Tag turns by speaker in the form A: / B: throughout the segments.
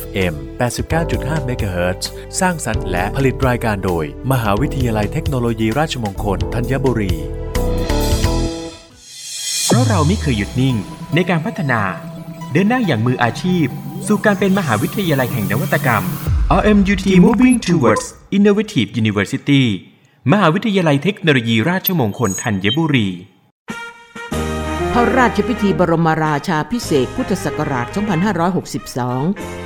A: FM 89.5 MHz สร้างสรรค์และผลิตรายการโดย มหาวิทยาลัยเทคโนโลยีราชมงคลธัญบุรี
B: เพราะเราไม่เคยหยุดนิ่งในการพัฒนา เดินหน้าอย่างมืออาชีพ สู่การเป็นมหาวิทยาลัยแห่งนวัตกรรม RMUTT Moving Towards Innovative University มหาวิทยาลัยเทคโนโลยีราชมงคลธัญบุรี
C: พระราชพิธีบรมราชาพิเศษกพุทธศักราช 2562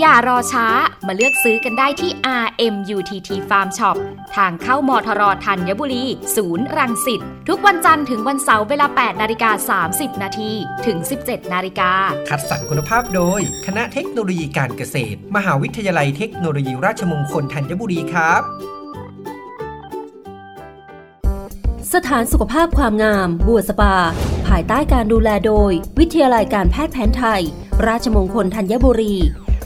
D: อย่ารอช้ามาเลือกซื้อกันได้ที่ RMUTT Farm Shop ทางเข้ามทรธัญบุรี ศูนย์รังสิตทุกวันจันทร์ถึงวันเสาร์เวลา 8 นาฬิกา 30 นาทีถึง 17 นาฬิกา
E: คัดสรรคุณภาพโดย คณะเทคโนโลยีการเกษตร มหาวิทยาลัยเทคโนโลยีราชมงคลธัญบุรีครับ
F: สถานสุขภาพความงาม บัวสปา ภายใต้การดูแลโดย วิทยาลัยการแพทย์แผนไทย ราชมงคลธัญบุรี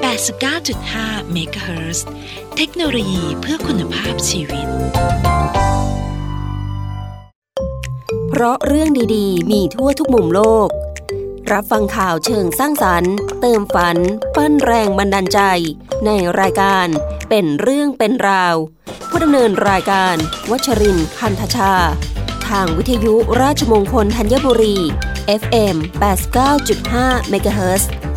G: 89.5 MHz เทคโนโลยีเพื่อคุณภาพชีวิต
F: เพราะเรื่องดีๆ มีทั่วทุกมุมโลก รับฟังข่าวเชิงสร้างสรรค์ เติมฝัน ปั้นแรงบันดาลใจ ในรายการเป็นเรื่องเป็นราว ผู้ดำเนินรายการ วัชรินทร์คันธชา ทางวิทยุราชมงคลธัญบุรี FM 89.5 MHz
D: ส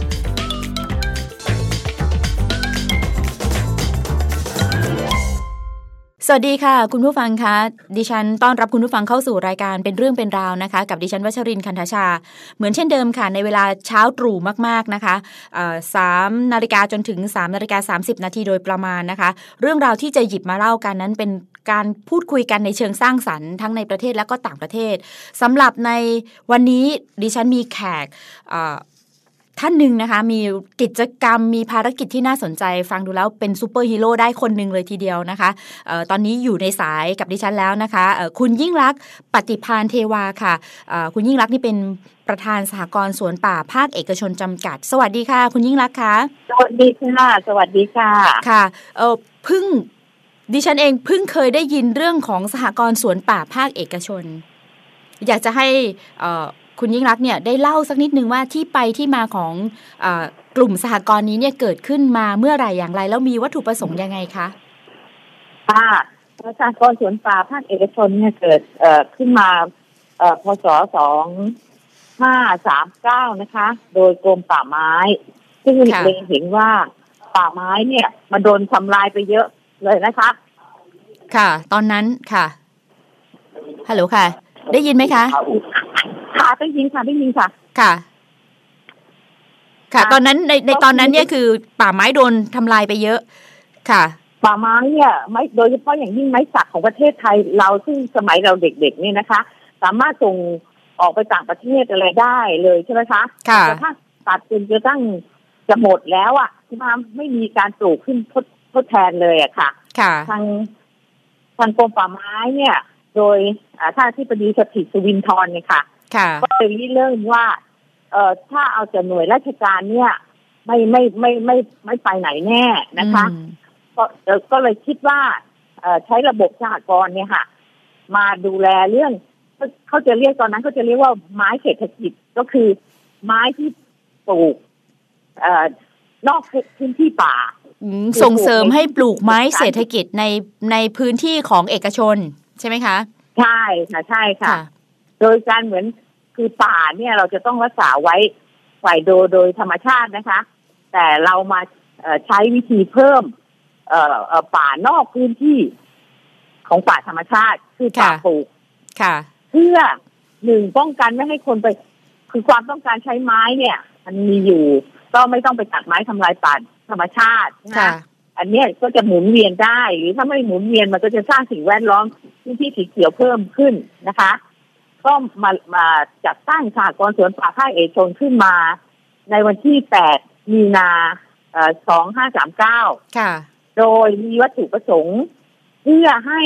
H: สวัสดีค่ะ คุณผู้ฟังคะดิฉันต้อนรับคุณผู้ฟังเข้าสู่รายการเป็นเรื่องเป็นราวนะคะ กับดิฉันวัชรินคันธชา เหมือนเช่นเดิมค่ะในเวลาเช้าตรู่มากๆนะคะสามนาฬิกาจนถึง3นาฬิกา30นาทีโดยประมาณนะคะ เรื่องราวที่จะหยิบมาเล่ากันนั้นเป็นการพูดคุยกันในเชิงสร้างสรรค์ทั้งในประเทศและก็ต่างประเทศสำหรับในวันนี้ดิฉันมีแขก ท่านหนึ่งนะคะ มีกิจกรรมมีภารกิจที่น่าสนใจ ฟังดูแล้วเป็นซูเปอร์ฮีโร่ได้คนหนึ่งเลยทีเดียวนะคะเออตอนนี้อยู่ในสายกับดิฉันแล้วนะคะเอ่อคุณยิ่งรักษณ์ปฏิพานเทวาค่ะเอ่อคุณยิ่งรักษณ์นี่เป็นประธานสหกรณ์สวนป่าภาคเอกชนจำกัด สวัสดีค่ะ คุณยิ่งรักษณ์คะ
I: สวัสดีค่ะสวัสดีค่ะ
H: ค่ะเออเพึ่งดิฉันเองเพิ่งเคยได้ยินเรื่องของสหกรณ์สวนป่าภาคเอกชน อยากจะให้เอ่อ คุณยิ่งรักษณ์เนี่ยได้เล่าสักนิดนึงว่าที่ไปที่มาของเออกลุ่มสหกรณ์นี้เนี่ยเกิดขึ้นมาเมื่อไหร่อย่างไร แล้วมีวัตถุประสงค์ยังไงคะ
I: ค่ะประชากรสวนป่าภาคเอกชนเนี่ยเกิดเอ่อขึ้นมาเอ่อพศสองห้าสามเก้านะคะ โดยกรมป่าไม้ ซึ่ง
H: ค่ะ
I: เล็งเห็นว่าป่าไม้เนี่ยมันโดนทำลายไปเยอะเลยนะคะ
H: ค่ะ ตอนนั้นค่ะฮัลโหลค่ะ ได้ยินไหมคะ
I: ค่ะได้ยินค่ะได้ยินค่ะ
H: ค่ะ ค่ะ
I: ค่ะ
H: ตอนนั้นในใน
I: ก็คือ
H: ตอนนั้นเนี่ยคือ ป่าไม้โดนทำลายไปเยอะ ค่ะ
I: ป่าไม้เนี่ยไม่โดยเฉพาะอย่างยิ่งไม้สักของประเทศไทยเราซึ่งสมัยเราเด็กๆเนี่ยนะคะ สามารถส่งออกไปต่างประเทศอะไรได้เลยใช่ไหมคะ
H: ค่ะ
I: แต่ถ้าตัดจนจะตั้งจะหมดแล้วอะที่มาไม่มีการปลูกขึ้นทดทดแทนเลยอะค่ะ
H: ค่ะ
I: ทางทางกรมป่าไม้เนี่ย โดยอ่าท่านที่ปดีสถิตสุวินทร์เนี่ยค่ะ
H: ค่ะ
I: ก็เลยริเริ่มว่า เอ่อถ้าเอาแต่หน่วยราชการเนี่ย ไม่ไม่ไม่ไม่ไม่ไปไหนแน่นะคะ
H: อืม
I: ก็เอ่อก็เลยคิดว่าเอ่อใช้ระบบสหกรณ์เนี่ยค่ะ มาดูแลเรื่องเขาเขาจะเรียกตอนนั้นเขาจะเรียกว่าไม้เศรษฐกิจก็คือไม้ที่ปลูกเอ่อนอกพื้นที่ป่า
H: อืมส่งเสริมให้ปลูกไม้เศรษฐกิจในในพื้นที่ของเอกชน ใช่ไหมคะ
I: ใช่ค่ะใช่ค่ะ โดยการเหมือนคือป่าเนี่ยเราจะต้องรักษาไว้ฝ่ายโดยโดยธรรมชาตินะคะ แต่เรามาเอ่อใช้วิธีเพิ่มเอ่อเอ่อป่านอกพื้นที่ของป่าธรรมชาติคือป่า
H: ค่ะ
I: ปลูก
H: ค่ะ
I: เพื่อหนึ่งป้องกันไม่ให้คนไป คือความต้องการใช้ไม้เนี่ย มันมีอยู่ ก็ไม่ต้องไปตัดไม้ทำลายป่าธรรมชาตินะ
H: ค่ะ
I: คะอันเนี้ยก็จะหมุนเวียนได้ หรือถ้าไม่หมุนเวียนมันก็จะสร้างสิ่งแวดล้อมพื้นที่สีเขียวเพิ่มขึ้นนะคะ ก็มามาจัดตั้งสหกรณ์สวนป่าภาคเอกชนขึ้นมา ในวันที่ 8 มีนาเอ่อ2539
H: ค่ะ
I: โดยมีวัตถุประสงค์ เพื่อให้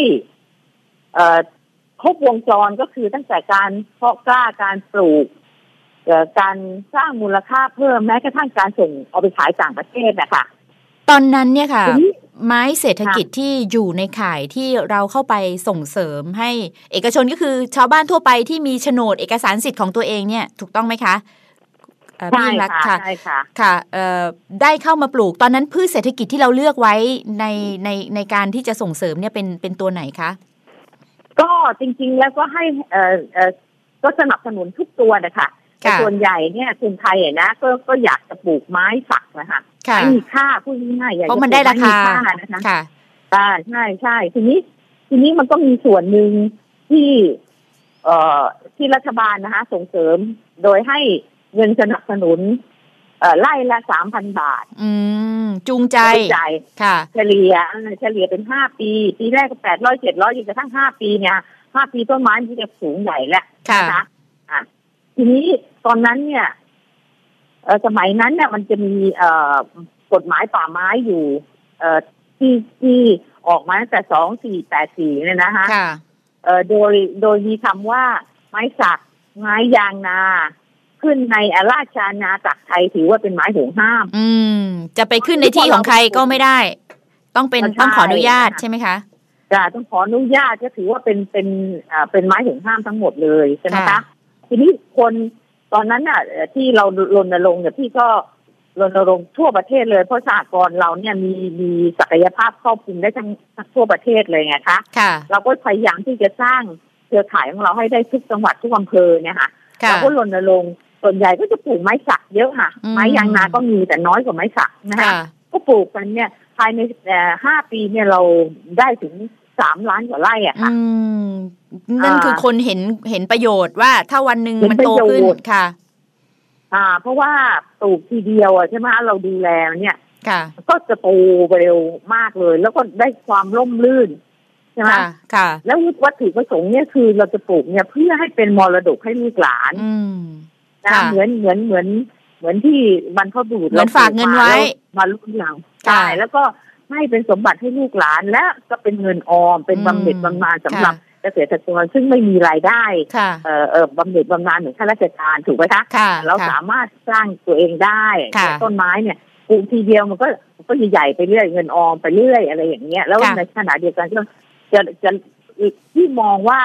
I: เอ่อครบวงจรก็คือตั้งแต่การเพาะกล้าการปลูกเอ่อการสร้างมูลค่าเพิ่มแม้กระทั่งการส่งเอาไปขายต่างประเทศนะคะ
H: ตอนนั้นเนี่ยค่ะ
I: ทีนี้
H: ไม้เศรษฐกิจที่อยู่ในข่ายที่เราเข้าไปส่งเสริมให้ เอกชนก็คือชาวบ้านทั่วไปที่มีโฉนดเอกสารสิทธิ์ของตัวเองเนี่ยถูกต้องไหมคะเอ่อพี่
I: ใช่
H: ยิ่งรักษณ์
I: ค่ะ
H: ค่ะ
I: ใช่ค่ะ
H: ค่ะเอ่อได้เข้ามาปลูกตอนนั้นพืชเศรษฐกิจที่เราเลือกไว้ในในในการที่จะส่งเสริมเนี่ยเป็นเป็นตัวไหนคะ
I: ก็จริง ๆ แล้วก็ให้เอ่อเอ่อก็สนับสนุนทุกตัวนะคะแต่
H: ค่ะ
I: ส่วนใหญ่เนี่ยคนไทยอะนะก็ก็อยากจะปลูกไม้สักนะคะ
H: ค่ะ
I: ไม่มีค่าพูดง่ายๆอยาก
H: เพ
I: จะ
H: ราะมันได้ราคา
I: ปลูกไม้มีนะคะ
H: ค่ะ
I: ใช่ใช่ใช่ทีนี้ ทีนี้มันก็มีส่วนหนึ่งที่ เอ่อที่รัฐบาลนะคะ ส่งเสริมโดยให้เงินสนับสนุน เอ่อไล่ละสามพันบาท
H: อืมจูงใจ
I: จ่าย
H: ค่ะ
I: เฉลี่ยเออเฉลี่ยเป็นห้าปี ปีแรกก็แปดร้อยเจ็ดร้อยจนกระทั่งห้าปีเนี่ยห้าปีต้นไม้มันจะสูงใหญ่แล้ว
H: ค่ะ
I: นะคะอะทีนี้ตอนนั้นเนี่ยเอ่อ สมัยนั้นเนี่ยมันจะมีเอ่อกฎหมายป่าไม้อยู่เอ่อที่ที่ออกมาตั้งแต่สองสี่แปดสี่เนี่ยนะคะ
H: ค่ะ
I: เอ่อโดยโดยมีคำว่าไม้สัก ไม้ยางนา ขึ้นในอาราชอาณาจักรไทยถือว่าเป็นไม้ห่วงห้าม
H: อืม จะไปขึ้นในที่ของใครก็ไม่ได้ ต้องเป็น
I: ใช่
H: ต้องขออนุญาต
I: ค่ะ
H: ใช่ไหมคะ
I: จะต้องขออนุญาตก็ถือว่าเป็นเป็นอ่าเป็นไม้ห่วงห้ามทั้งหมดเลยใช่ไหม
H: ค่ะ
I: คะทีนี้คน ตอนนั้นน่ะเอ่อที่เรารณรงค์เนี่ยพี่ก็รณรงค์ทั่วประเทศเลย เพราะสหกรณ์เราเนี่ยมีมีศักยภาพครอบคลุมได้ทั้งทั้งทั่วประเทศเลยไงคะ
H: ค่ะ
I: เราก็พยายามที่จะสร้างเครือข่ายของเราให้ได้ทุกจังหวัดทุกอำเภอเนี่ยค่ะ
H: ค่ะ
I: เราก็รณรงค์ส่วนใหญ่ก็จะปลูกไม้สักเยอะค่ะ
H: อืม
I: ไม้ยางนาก็มีแต่น้อยกว่าไม้สักนะคะ
H: ค่ะ
I: ก็ปลูกกันเนี่ยภายในเอ่อห้าปีเนี่ยเราได้ถึง สามล้านกว่าไร่อะค่ะ
H: อืมนั่น
I: อ่า
H: คือคนเห็นเห็นประโยชน์ว่าถ้าวันหนึ่ง
I: เห็น
H: มันโตขึ้น
I: ประโยชน์
H: ค่ะ
I: อ่า เพราะว่าปลูกทีเดียวอะใช่ไหมเราดูแลมันเนี่ย
H: ค่ะ
I: ก็จะโตเร็วมากเลย แล้วก็ได้ความร่มรื่นใช่ไหม
H: ค่ะค่ะ
I: แล้ววัตถุประสงค์เนี่ยคือเราจะปลูกเนี่ยเพื่อให้เป็นมรดกให้ลูกหลาน
H: อืม
I: นะ
H: ค่ะ
I: เหมือนเหมือนเหมือนเหมือนที่บรรพบุรุษ
H: เหมือนฝากเงินไว้
I: มาลูกหลาน
H: ค่ะ
I: ใช่แล้วก็ ให้เป็นสมบัติให้ลูกหลานและก็เป็นเงินออมเป็น
H: อืม
I: บำเหน็จบำนาญสำหรับ
H: ค่ะ
I: เกษตรกรซึ่งไม่มีรายได้
H: ค่ะ
I: เอ่อเออบำเหน็จบำนาญเหมือนข้าราชการถูกไหมคะ
H: ค่ะ
I: เรา
H: ค่ะ
I: สามารถสร้างตัวเองได้
H: ค่ะ
I: ต้นไม้เนี่ยปลูกทีเดียวมันก็มันก็ใหญ่ๆไปเรื่อยเงินออมไปเรื่อยอะไรอย่างเงี้ยแล้ว
H: ค่ะ
I: ในขณะเดียวกันก็จะจะที่มองว่า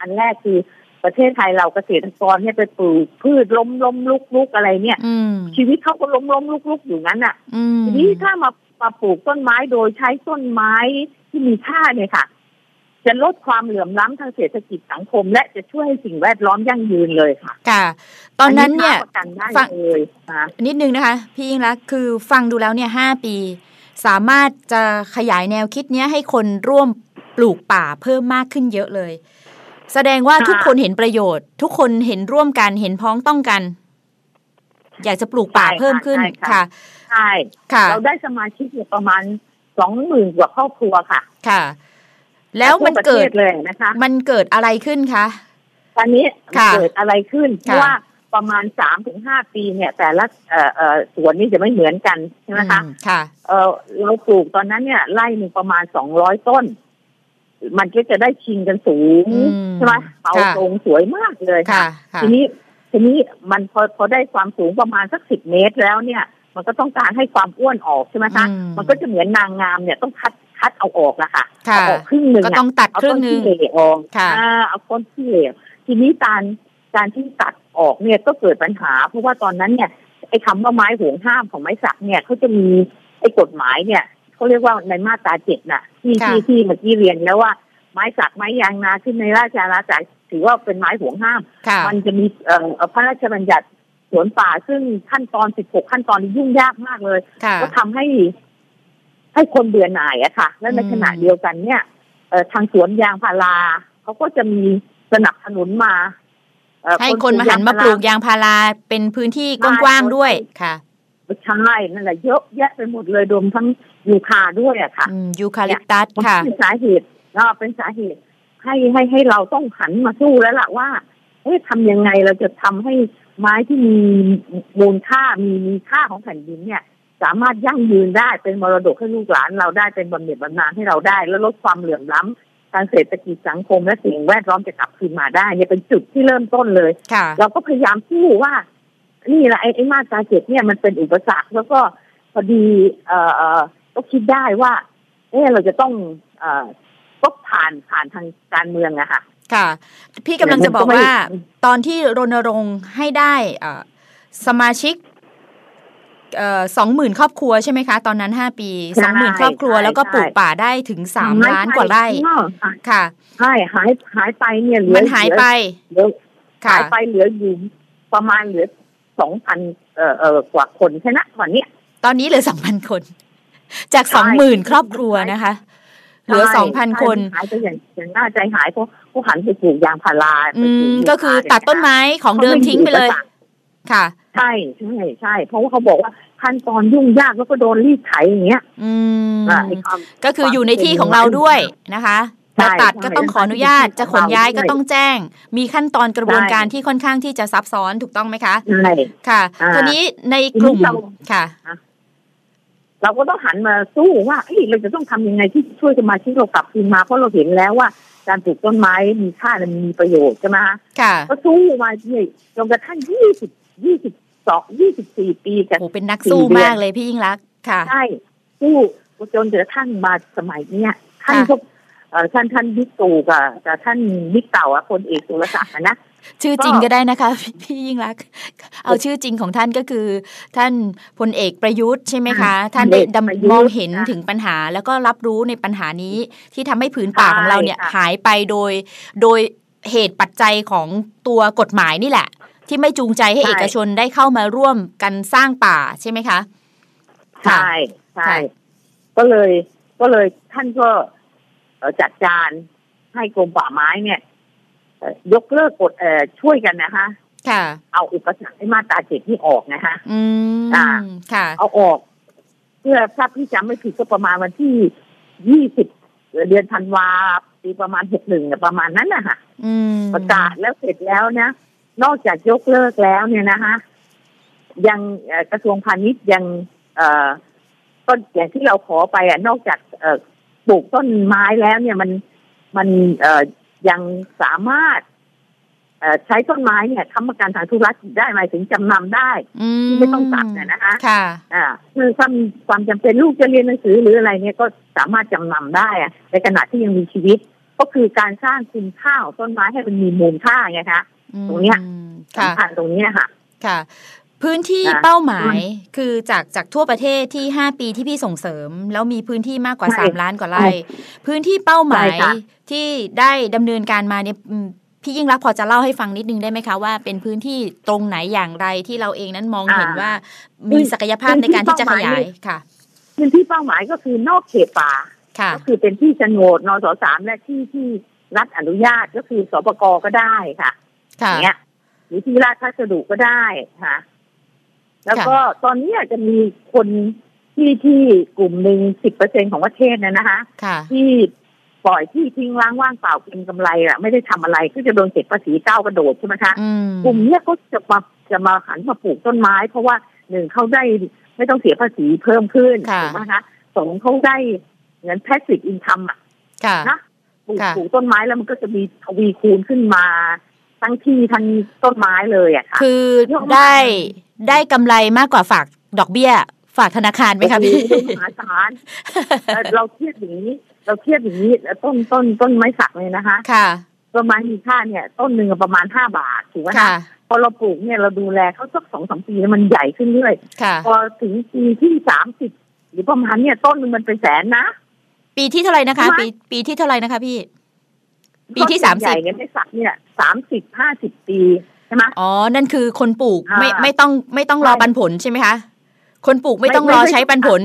I: อันแรกคือประเทศไทยเราเกษตรกรเนี่ยไปปลูกพืชล้มล้มลุกลุกอะไรเนี่ย
H: อืม
I: ชีวิตเขาก็ล้มล้มลุกลุกอยู่งั้นอะ
H: อืม
I: ทีนี้ถ้ามา มาปลูกต้นไม้โดยใช้ต้นไม้ที่มีค่าเนี่ยค่ะ จะลดความเหลื่อมล้ำทางเศรษฐกิจสังคม และจะช่วยให้สิ่งแวดล้อมยั่งยืนเลยค่ะ
H: ค่ะ ตอนนั้นเนี่ย
I: ค้าประกันได้
H: ฟัง
I: เลยนะ
H: นิดนึงนะคะ พี่ยิ่งรักษณ์คือฟังดูแล้วเนี่ยห้าปี สามารถจะขยายแนวคิดเนี้ยให้คนร่วมปลูกป่าเพิ่มมากขึ้นเยอะเลย แสดงว่าทุกคนเห็นประโยชน์ ทุกคนเห็นร่วมกันเห็นพ้องต้องกัน อยากจะปลูกป่าเพิ่มขึ้นค่ะ
I: ใช่
H: ค่ะ
I: เราได้สมาชิกอยู่ประมาณสองหมื่นกว่าครอบครัวค่ะ
H: ค่ะ แล้วมันเกิด
I: ทั่วประทศเลยนะคะ
H: มันเกิดอะไรขึ้นคะ
I: ตอนนี้มัน
H: ค่ะ
I: เกิดอะไรขึ้นเพ
H: ค่ะ
I: ราะว่าประมาณสามถึงห้าปีเนี่ย แต่ละเอ่อเอ่อสวนนี่จะไม่เหมือนกันใช่ไหมคะ
H: อืมค่ะ
I: เออเราปลูกตอนนั้นเนี่ยไร่หนึ่งประมาณสองร้อยต้น มันก็จะได้ชิงกันสูง
H: อืม
I: ใช่ไหมเสา
H: ค่ะ
I: ตรงสวยมากเลย
H: ค่ะ
I: ค่ะ
H: ค่ะ
I: ทีนี้ ทีนี้มันพอพอได้ความสูงประมาณสักสิบเมตรแล้วเนี่ย มันก็ต้องการให้ความอ้วนออกใช่ไหมคะ
H: อืม
I: มันก็จะเหมือนนางงามเนี่ยต้องคัดคัดเอาออกนะคะ
H: ค่ะ
I: เอาออกครึ่งหนึ่ง
H: ก็
I: อะ
H: ต้องตัด
I: เอา
H: ครึ่
I: ต้
H: ง
I: น
H: หนึ่ง
I: ที่เหลออก
H: ค่ะ
I: อ่าเอาต้นที่เหลวทีนี้การการที่ตัดออกเนี่ยก็เกิดปัญหา เพราะว่าตอนนั้นเนี่ยไอ้คำว่าไม้ห่วงห้ามของไม้สักเนี่ยเขาจะมีไอ้กฎหมายเนี่ยเขาเรียกว่าในมาตราเจ็ดน่ะ ที่
H: ค่ะ
I: ที่ที่เมื่อกี้เรียนแล้วว่าไม้สักไม้ยางนาขึ้นในราชอาณาจักร ถือว่าเป็นไม้ห่วงห้าม
H: ค่ะ
I: มันจะมีเอ่อพระราชบัญญัติสวนป่าซึ่งขั้นตอน 16 ขั้นตอนนี้ยุ่งยากมากเลย
H: ค่ะ
I: ก็ทำให้ ให้คนเบื่อหน่ายอะค่ะ และใน
H: อืม
I: ขณะเดียวกันเนี่ยเอ่อทางสวนยางพาราเขาก็จะมีสนับสนุนมาเอ่อ
H: ให้คนมาหันมาปลูกยางพาราเป็นพื้นที่กว้างๆด้วยค่ะ
I: ใช่นั่นแหละเยอะแยะไปหมดเลยรวมทั้งยูคาด้วยอะค่ะ
H: อืมยูคาลิปตัส
I: มัน
H: ค่ะ
I: เป็นสาเหตุอ่าเป็นสาเหตุ ให้ให้ให้เราต้องหันมาสู้แล้วล่ะว่าเอ๊ะทำยังไงเราจะทำให้ไม้ที่มีมูลค่ามีมีค่าของแผ่นดินเนี่ย สามารถยั่งยืนได้เป็นมรดกให้ลูกหลานเราได้เป็นบำเหน็จบำนาญให้เราได้ แล้วลดความเหลื่อมล้ำทางเศรษฐกิจสังคมและสิ่งแวดล้อมจะกลับคืนมาได้เนี่ยเป็นจุดที่เริ่มต้นเลย
H: ค่ะ
I: เราก็พยายามพูดว่า นี่แหละไอ้ไอ้มาตราเจ็ดเนี่ยมันเป็นอุปสรรคแล้วก็พอดี เอ่อเอ่อก็คิดได้ว่าเออเราจะต้องเอ่อ ก็ผ่านผ่านทางการเมืองอะค่ะ
H: ค่ะ พี่กำลังจะบอกว่า ตอนที่รณรงค์ให้ได้เอ่อสมาชิกสองหมื่นครอบครัวใช่ไหมคะ ตอนนั้นห้าปี
I: ใช่
H: สองหมื่นครอบครัว
I: ใช่
H: แล้วก็
I: ใช่
H: ปลูกป่าได้ถึงสามล้านกว่าไร่
I: อ้อค่ะ
H: ค่ะ
I: ใช่หายหายไปเนี่ยเหลือ
H: มันหายไป
I: เหลือ
H: ค่ะ
I: หายไปเหลืออยู่ประมาณเหลือสองพันเอ่อเอ่อกว่าคนแค่นั้นวันเนี้ย
H: ตอนนี้เหลือสองพันคน จาก
I: ใช่
H: สองหมื่นครอบครัวนะคะ เหลือ
I: ใช่
H: สองพัน
I: ใช่
H: คน
I: หายไปอย่างอย่างน่าใจหายเพราะเขาหันไปปลูกยางพารา
H: อื
I: ไปปลู
H: ม
I: ยู
H: ก็คือ
I: คา
H: ตัดต้นไม้ของเดิมทิ้งไปเลย ค่ะ
I: ใช่ใช่ใช่เพราะว่าเขาบอกว่าขั้นตอนยุ่งยากแล้วก็โดนรีดไถอย่างเงี้ย
H: อืม
I: อะไอ้ความ
H: ก็คืออยู่ในที่ของเราด้วยนะคะ
I: ใช่
H: จะตัด
I: ใช่
H: ก็ต้องขออนุญาต
I: ใช่
H: จะขนย้ายก็
I: ใช่
H: ต้องแจ้ง มีขั้นตอนกระบวน
I: ใช่
H: การที่ค่อนข้างที่จะซับซ้อนถูกต้องไหมคะ
I: ใช่
H: ค่ะ
I: อ่า
H: ทีนี้ในกลุ่ม
I: ทีนี้เรา
H: ค่ะ
I: เราก็ต้องหันมาสู้ว่าเอ้ยเราจะต้องทำยังไงที่ช่วยสมาชิกเรากลับคืนมา เพราะเราเห็นแล้วว่าการปลูกต้นไม้มีค่าและมีประโยชน์ใช่ไหมคะ
H: ค่ะ
I: ก็สู้มาที่จนกระทั่งยี่สิบยี่สิบสองยี่สิบสี่ปีกับ
H: โอ้เป็นนักสู้มากเลยพี่ยิ่งรักษณ์ค่ะ
I: ใช่สู้จนกระทั่งมาสมัยเนี้ยท่าน
H: ค่ะ
I: ก็เอ่อท่านท่านบิ๊กตู่กับกับท่านบิ๊กเต่าอะพลเอกสุรศักดิ์อะนะ
H: ชื่อจริงก็ได้นะคะ พี่พี่ยิ่งรักษณ์เอาชื่อจริงของท่านก็คือ ท่านพลเอกประยุทธ์ใช่ไหมคะ ท่านได้
I: พลเอกประยุทธ์
H: ดำมองเห็น
I: ค่ะ
H: ถึงปัญหา แล้วก็รับรู้ในปัญหานี้ที่ทำให้ผืนป่า
I: ใช่
H: ของเราเนี่ย
I: ค่ะ
H: หายไปโดย โดยเหตุปัจจัยของตัวกฎหมายนี่แหละ ที่ไม่จูงใจให้
I: ใช่
H: เอกชนได้เข้ามาร่วมกันสร้างป่าใช่ไหมคะค่ะ
I: ใช่ใช่
H: ค่ะ
I: ก็เลยก็เลยท่านก็เอ่อจัดการให้กรมป่าไม้เนี่ยเอ่อ ยกเลิกกฎเอ่อช่วยกันนะคะ
H: ค่ะ
I: เอาอุปสรรคให้มาตราเจ็ดที่ออกนะคะ
H: อืม
I: อ่า
H: ค่ะ
I: เอาออก เพื่อถ้าพี่จำไม่ผิดก็ประมาณวันที่ยี่สิบเดือนธันวาปีประมาณหกหนึ่งประมาณนั้นนะคะ
H: อืม
I: ประกาศแล้วเสร็จแล้วนะนอกจากยกเลิกแล้วเนี่ยนะคะยังเอ่อกระทรวงพาณิชย์ยัง เอ่อก็อย่างที่เราขอไปอะนอกจากเอ่อปลูกต้นไม้แล้วเนี่ยมันมันเอ่อ ยังสามารถเอ่อใช้ต้นไม้เนี่ยค้ำประกันทางธุรกิจได้หมายถึงจำนำได้
H: อืม
I: ที่ไม่ต้องตัดเนี่ยนะคะ
H: ค่ะ
I: อ่าคือถ้ามีความจำเป็นลูกจะเรียนหนังสือหรืออะไรเนี่ยก็สามารถจำนำได้อะในขณะที่ยังมีชีวิต ก็คือการสร้างคุณค่าของต้นไม้ให้มันมีมูลค่าไงคะตรงเนี้ย
H: อืมค่ะ
I: สำคัญตรงเนี้ยค่ะ
H: ค่ะ พื้นที่
I: ค่ะ
H: เป้าหมายคือจากจากทั่วประเทศที่ 5 ปีที่พี่ส่งเสริม แล้วมีพื้นที่มากกว่า
I: ใช่
H: 3ล้านกว่าไร่พื้นที่เป้าหมาย
I: ใช่ค่ะ
H: ที่ได้ดำเนินการมาเนี่ยอืมพี่ยิ่งรักษณ์พอจะเล่าให้ฟังนิดนึงได้ไหมคะว่าเป็นพื้นที่ตรงไหนอย่างไรที่เราเองนั้นมองเห็นว่ามีศักยภาพในการที่จะขยายค่ะ
I: พื้นที่เป้าหมายก็คือนอกเขตป่า
H: ค่ะ
I: ก็คือเป็นที่โฉนดนสสามและที่ที่รัฐอนุญาตก็คือสปกก็ได้ค่ะ
H: ค่ะ
I: อย่างเงี้ยหรือที่ราชพัสดุก็ได้ค่ะ แล้วก็ตอนนี้จะมีคนที่ที่กลุ่มหนึ่งสิบเปอร์เซ็นของประเทศนะนะคะ
H: ค่ะ
I: ที่ปล่อยที่ทิ้งร้างว่างเปล่าเก็งกำไรอะไม่ได้ทำอะไรก็จะโดนเก็บภาษีก้าวกระโดดใช่ไหมคะ
H: อืม
I: กลุ่มเนี้ยเขาจะมาจะมาหันมาปลูกต้นไม้ เพราะว่าหนึ่งเขาได้ไม่ต้องเสียภาษีเพิ่มขึ้น
H: ค่ะ
I: ถูกไหมคะสองเขาได้เงิน passive income อะ
H: ค่ะ
I: นะปลูก
H: ค่ะ
I: ปลูกต้นไม้แล้วมันก็จะมีทวีคูณขึ้นมาทั้งที่ทั้งต้นไม้เลยอะค่ะ
H: คือ
I: เยอะมาก
H: ได้ ได้กำไรมากกว่าฝากดอกเบี้ย ฝากธนาคารไหมคะพี่
I: โอ้โหมหาศาลเอ่อเราเทียบอย่างนี้ เราเทียบอย่างนี้ต้นต้นต้นไม้สักเลยนะคะ
H: ค่ะ
I: ต้นไม้มีค่าเนี่ย ต้นหนึ่งประมาณห้าบาทถูกไหม
H: ค่ะ
I: คะพอเราปลูกเนี่ยเราดูแลเขาสักสองสามปีแล้วมันใหญ่ขึ้นเรื่อย
H: ค่ะ
I: พอถึงปีที่สามสิบหรือประมาณเนี่ยต้นหนึงมันเป็นแสนนะ
H: ปีที่เท่าไหร่นะคะ
I: ใช่ไหม
H: ปีปีที่เท่าไหร่นะคะพี่ ปีที่
I: ต้น
H: สาม
I: ให
H: สิ
I: ญ่
H: บ
I: เนี่ยไม่สักเนี่ยสามสิบห้าสิบปี ใช่ไหม
H: อ๋อ นั่นคือคนปลูกไม่
I: อ่า
H: ไม่ต้องไม่ต้องรอ
I: ใช่
H: ปันผลใช่ไหมคะ คนปลูกไม่
I: ไม่
H: ต้อง
I: ไม่
H: รอ
I: ไม่
H: ใช้ปันผล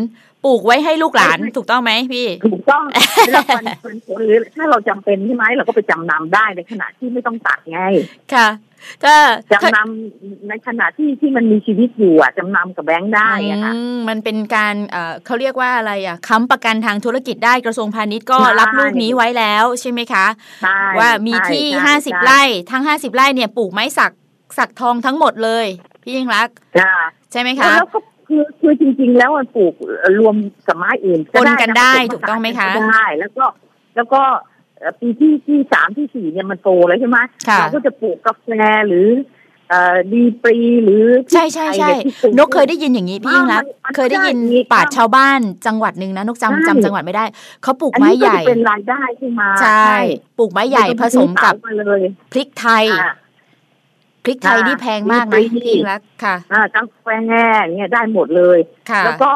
H: ปลูกไว้ให้ลูกหลาน
I: ไม่ไม่
H: ถูกต้องไหมพี่
I: ถูกต้องแล้วปันปันผลหรือถ้าเราจำเป็นใช่ไหมเราก็ไปจำนำได้ในขณะที่ไม่ต้องตัดไง
H: ค่ะ ถ้า
I: จำนำในขณะที่ที่มันมีชีวิตอยู่อะจำนำกับแบงค์ได้อะค่ะ
H: อืมมันเป็นการเอ่อเขาเรียกว่าอะไรอะค้ำประกันทางธุรกิจได้กระทรวงพาณิชย์ก็
I: ใช่
H: รับลูกนี้ไว้แล้วใช่ไหมคะ
I: ใช่
H: ว่ามีที่
I: ใช่
H: ห้าสิบ
I: ใช่
H: ไร่ทั้งห้าสิบไร่เนี่ยปลูกไม้สักสักทองทั้งหมดเลย พี่ยิ่งรักษณ์
I: ค่ะ
H: ใช่ไหมคะ
I: แล้วก็คือคือจริง ๆ แล้วมันปลูกรวมกับไม้อื่น
H: ปนกันได้ะถูกต้องไหมคะ
I: ได้แล้วก็แล้วก็เอ่อ ปีที่ที่สามที่สี่เนี่ยมันโตแล้วใช่ไหม
H: ค่ะ
I: เราก็จะปลูกกาแฟหรือเอ่อดีปรีหรือ
H: ใช่ใช่ใช่
I: พริกไทยเยที่ปลู
H: นกเคยได้ยินอย่างนี้พี่ยิ่งรักษณ์
I: มัน
H: เคยได้ยิน
I: มันได้
H: ป่าชาวบ้านจังหวัดหนึ่งนะนก
I: ใช่
H: จำจำจังหวัดไม่ได้เขาปลูก
I: อัน
H: ไม้
I: นี้
H: ให
I: ก็
H: ญ่
I: จะเป็นรายได้ขึ้นมา
H: ใช่ปลูกไม้ใหญ่ผสมกับ
I: มาเลย
H: พริกไทย
I: อ่า
H: พริกไทย
I: ค่ะ
H: นี่แพงมาก
I: มี
H: นะ
I: ปรี
H: พี่ยิ่งรักษณ์ค่ะ
I: อ่ากาแฟเนี่ยได้หมดเลย
H: ค่ะ
I: แล้วก็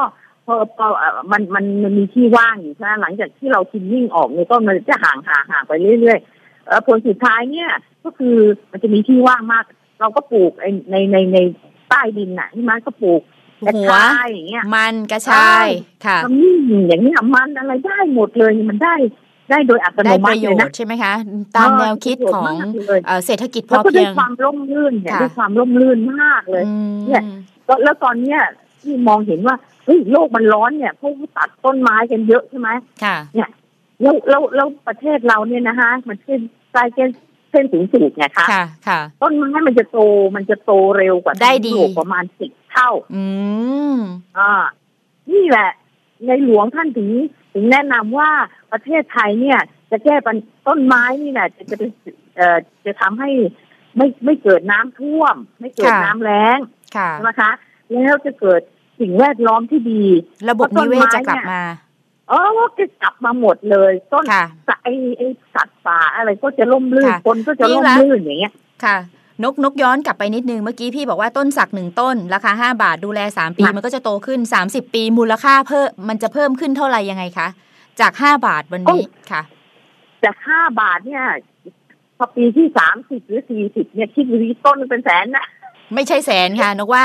I: พอพอเอ่อมันมันมันมีที่ว่างอยู่ใช่ไหมหลังจากที่เราทิมมิ่งออกเนี่ยก็มันจะห่างห่างห่างไปเรื่อยๆเอ่อผลสุดท้ายเนี่ย ก็คือมันจะมีที่ว่างมาก เราก็ปลูกไอ้ในในในใต้ดินน่ะที่มันก็ปลูกกระ
H: หัว
I: ชายอย่างเงี้ย
H: มันกระชายค่ะ
I: ขมิ้นอย่างเงี้ยมันอะไรได้หมดเลยมันได้ได้โดยอัตโน
H: ได้ป
I: มั
H: ระ
I: ติ
H: โย
I: เลย
H: ช
I: นะ
H: น์ใช่ไหมคะ ตามแนวคิดของ
I: ประโยชน์มากเลย
H: เอ่อเศรษฐกิจพ
I: แล้ว
H: อ
I: ก็ด้
H: เพี
I: วย
H: ง
I: ความร่มรื่นเนี่ย
H: ค่ะ
I: ด้วยความร่มรื่นมากเลย
H: อืม
I: เนี่ยแล้วแล้วตอนเนี้ยที่มองเห็นว่า เฮ้ยโลกมันร้อนเนี่ยพวกตัดต้นไม้กันเยอะใช่ไหม
H: ค่ะ
I: แล้วแล้วแล้วประเทศเราเนี่ยนะคะมันเส้นใต้เส้นเส้นสูงสุดไงคะ
H: ค่ะ ค่ะ
I: ต้นไม้มันจะโตมันจะโตเร็วกว่า
H: ได้ดี
I: ยุโรปประมาณสิบเท่า
H: อืม
I: อ่านี่แหละ ในหลวงท่านถึงถึงแนะนำว่าประเทศไทยเนี่ย จะแก้ปัญต้นไม้นี่แหละจะจะเป็นเอ่อจะทำให้ไม่ไม่เกิดน้ำท่วม ไม่เกิด
H: ค่ะ
I: น้ำแล้ง
H: ค่ะ
I: ใช่ไหมคะแล้วจะเกิด สิ่งแวดล้อมที่ดี
H: ระบบนิเวศจะกลับมา
I: เออจะกลับมาหมดเลย ต้น
H: ค่ะ
I: ไอ้ไอ้สัตว์ป่าอะไรก็จะล่มลื่น
H: ค่ะ
I: คนก็จะ
H: นี่
I: ล่ม
H: ละ
I: ลื่นอย่างเงี้ย
H: ค่ะนกนกย้อนกลับไปนิดนึงเมื่อกี้พี่บอกว่าต้นสักหนึ่งต้น ราคาห้าบาทดูแลสามปี
I: ค่ะ
H: มันก็จะโตขึ้นสามสิบปี มูลค่าเพิ่มมันจะเพิ่มขึ้นเท่าไหร่ยังไงคะจากห้าบาทวันนี้ค่ะ
I: จากห้าบาทเนี่ยพอปีที่สามสิบหรือสี่สิบเนี่ยคิดดูดิต้นเป็นแสนนะ
H: ไม่ใช่แสนค่ะนกว่า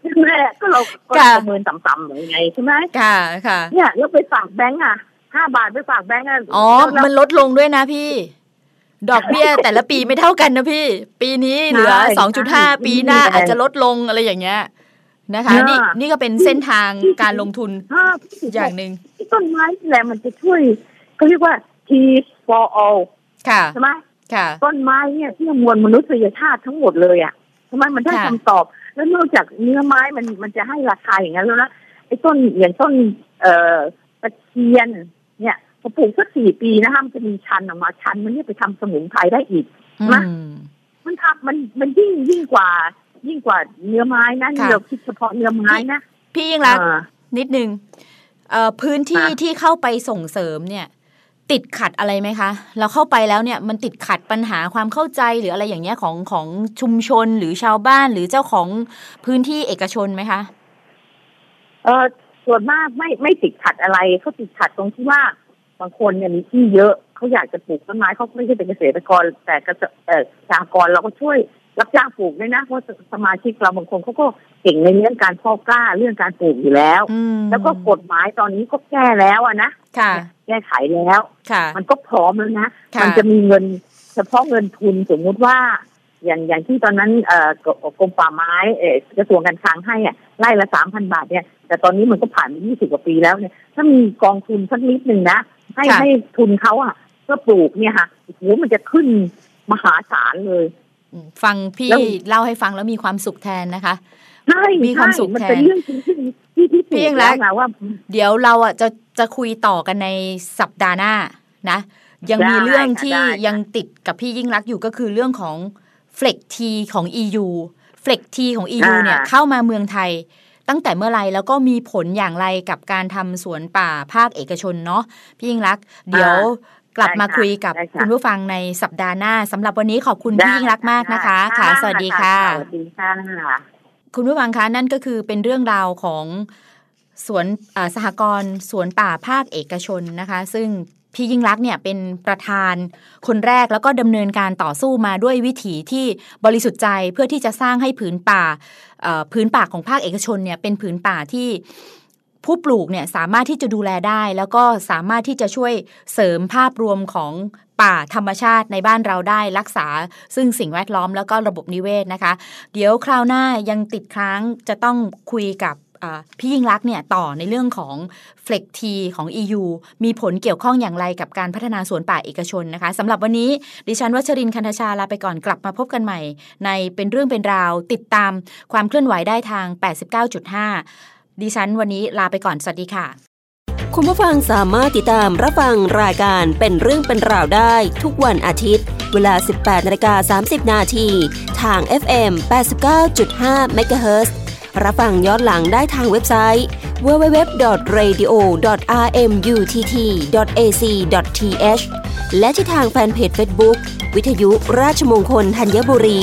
I: ใช่ไหมก็เราก็
H: ค่ะ
I: ประเมินต่ำๆหน่อยไงใช่ไหม
H: ค่ะค่ะ
I: เนี่ยแล้วไปฝากแบงก์อะห้าบาทไปฝากแบงก์ะ
H: อ๋อ
I: แล้ว
H: มันลดลงด้วยนะพี่ ดอกเบี้ยแต่ละปีไม่เท่ากันนะพี่ ปีนี้เหลือ
I: ใช่
H: สองจุดห้า
I: ใช่
H: ปีหน้า
I: ใช่
H: อาจจะลดลงอะไรอย่างเงี้ยนะคะ
I: อ่านี่
H: นี่นี่ก็เป็นเส้นทางการลงทุน
I: ห้า
H: อย่างหนึ่ง
I: ต้นไม้นี่แหละมันจะช่วยเขาเรียกว่า T for all
H: ค่ะ
I: ใช่ไหม
H: ค่ะ
I: ต้นไม้เนี่ยที่มวลมนุษยชาติทั้งหมดเลยอะทำไมมันได้
H: ค่ะ
I: คำตอบ แล้วนอกจากเนื้อไม้มันมันจะให้ราคาอย่างนั้นแล้วนะไอ้ต้นอย่างต้น เอ่อตะเคียน เนี่ยพอปลูกสักสี่ปีนะคะมันจะมีชันออกมาชัน มันเนี่ยไปทำสมุนไพรได้อีก
H: อื
I: นะ
H: ม
I: มันทำมันมันยิ่งยิ่งกว่า ยิ่งกว่าเนื้อไม้นะนี่
H: ค่ะ
I: เราคิดเฉพาะเนื้อไม้นะ
H: พี่ยิ่งรักษณ์
I: อ่า
H: นิดนึงเอ่อพื้นที่
I: ค่ะ
H: ที่เข้าไปส่งเสริมเนี่ย ติดขัดอะไรไหมคะ เราเข้าไปแล้วเนี่ยมันติดขัดปัญหาความเข้าใจหรืออะไรอย่างเงี้ยของของชุมชนหรือชาวบ้านหรือเจ้าของพื้นที่เอกชนไหมคะ
I: เออส่วนมากไม่ไม่ติดขัดอะไรเขาติดขัดตรงที่ว่าบางคนเนี่ยมีที่เยอะเขาอยากจะปลูกต้นไม้เขาไม่ใช่เป็นเกษตรกร แต่เกษตรเอ่อสหกรเราก็ช่วย รับจ้างปลูกด้วยนะเพราะสมาชิกเราบางคนเขาก็เก่งในเรื่องการเพาะกล้าเรื่องการปลูกอยู่แล้ว
H: อืม
I: แล้วก็กฎหมายตอนนี้ก็แก้แล้วอะนะ
H: ค่ะ
I: แก้ไขแล้ว
H: ค่ะ
I: มันก็พร้อมแล้วนะ
H: ค่ะ
I: มันจะมีเงินเฉพาะเงินทุนสมมุติว่า อย่างอย่างที่ตอนนั้นเอ่อกกรมป่าไม้เอ่อกระทรวงการคลังให้อะไร่ละสามพันบาทเนี่ย แต่ตอนนี้มันก็ผ่านมายี่สิบกว่าปีแล้วเนี่ย ถ้ามีกองทุนสักนิดหนึ่งนะให้
H: ค่ะ
I: ให้ทุนเขาอะเพื่อปลูกเนี่ยค่ะโอ้โหมันจะขึ้นมหาศาลเลย
H: อืม ฟังพี่
I: แล้ว
H: เล่าให้ฟังแล้วมีความสุขแทนนะคะ
I: ใช่
H: มีความสุข
I: ใช่มัน
H: แทน
I: เป็นเรื่องจริงที่ที่ที่
H: พี่
I: ถู
H: ยั
I: ก
H: งรั
I: แล้
H: ก
I: วนะว่า
H: เดี๋ยวเราอะจะจะคุยต่อกันในสัปดาห์หน้านะ ยังมี
I: ได้
H: เรื่องที่
I: ค่ะได้ค่ะ
H: ยังติดกับพี่ยิ่งรักษณ์อยู่ก็คือเรื่องของ Flex T ของ EU Flex T ของ EU เนี่ยเข้ามาเมืองไทยตั้งแต่เมื่อไหรแล้วก็มีผลอย่างไรกับการทำสวนป่าภาคเอกชนเนาะพี่ยิ่งรักษณ์เดี๋ยว กลับมาคุยกับคุณผู้ฟังในสัปดาห์หน้าสำหรับวันนี้ขอบคุณพี่ยิ่งรักษณ์มากนะคะค่ะสวัสดีค่ะ
I: สวัสดีค่ะ
H: คุณผู้ฟังคะนั่นก็คือเป็นเรื่องราวของสวนอ่าสหกรณ์สวนป่าภาคเอกชนนะคะ ซึ่งพี่ยิ่งรักษณ์เนี่ยเป็นประธานคนแรกแล้วก็ดำเนินการต่อสู้มาด้วยวิถีที่บริสุทธิ์ใจเพื่อที่จะสร้างให้ผืนป่าเอ่อผืนป่าของภาคเอกชนเนี่ยเป็นผืนป่าที่ ผู้ปลูกเนี่ยสามารถที่จะดูแลได้ แล้วก็สามารถที่จะช่วยเสริมภาพรวมของป่าธรรมชาติในบ้านเราได้รักษา ซึ่งสิ่งแวดล้อมแล้วก็ระบบนิเวศนะคะ เดี๋ยวคราวหน้ายังติดค้างจะต้องคุยกับพี่ยิ่งรักเนี่ยต่อในเรื่องของ f l e x T ของ EU มีผลเกี่ยวข้องอย่างไรกับการพัฒนาสวนป่าเอกชนนะคะสำหรับวันนี้ดิฉันวัชรินทร์คันธชาลาไปก่อนกลับมาพบกันใหม่ ในเป็นเรื่องเป็นราวติดตามความเคลื่อนไหวได้ทาง 89.5 ดิฉันวันนี้ลาไปก่อน สวัสดีค่ะ
F: คุณผู้ฟังสามารถติดตามรับฟังรายการเป็นเรื่องเป็นราวได้ ทุกวันอาทิตย์ เวลา 18นาฬิกา30 นาทีทาง FM 89.5 MHz รับฟังย้อนหลังได้ทางเว็บไซต์ www.radio.rmutt.ac.th และที่ทางแฟนเพจ Facebook วิทยุราชมงคลธัญบุรี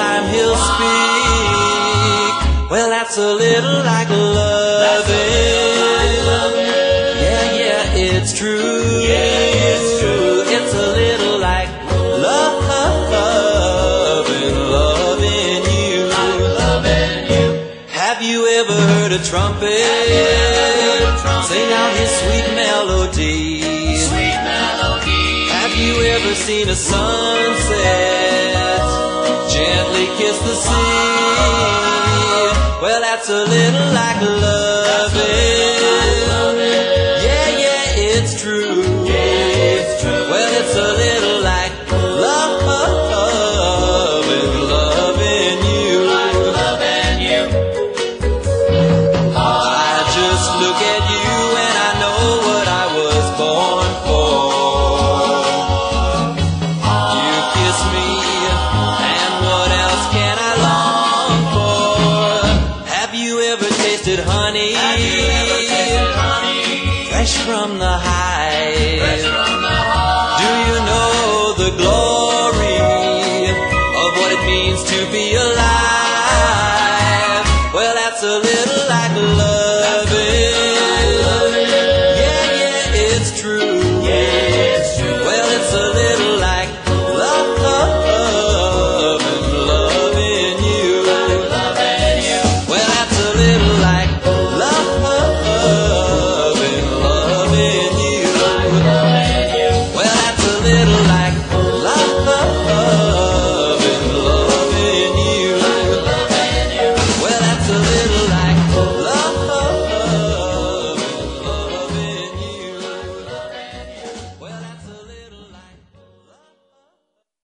J: time he'll speak? Well, that's a little like loving. Yeah, yeah, it's true. Yeah, it's true. It's a little like loving, loving you. loving you. Have you ever heard a trumpet? Sing out his sweet melody. Sweet melody. Have you ever seen a sunset? Gently kiss the sea. Well, that's a little like loving. Yeah, yeah, it's true. Well, it's a little tasted honey? Have you ever tasted honey? Fresh from the hive.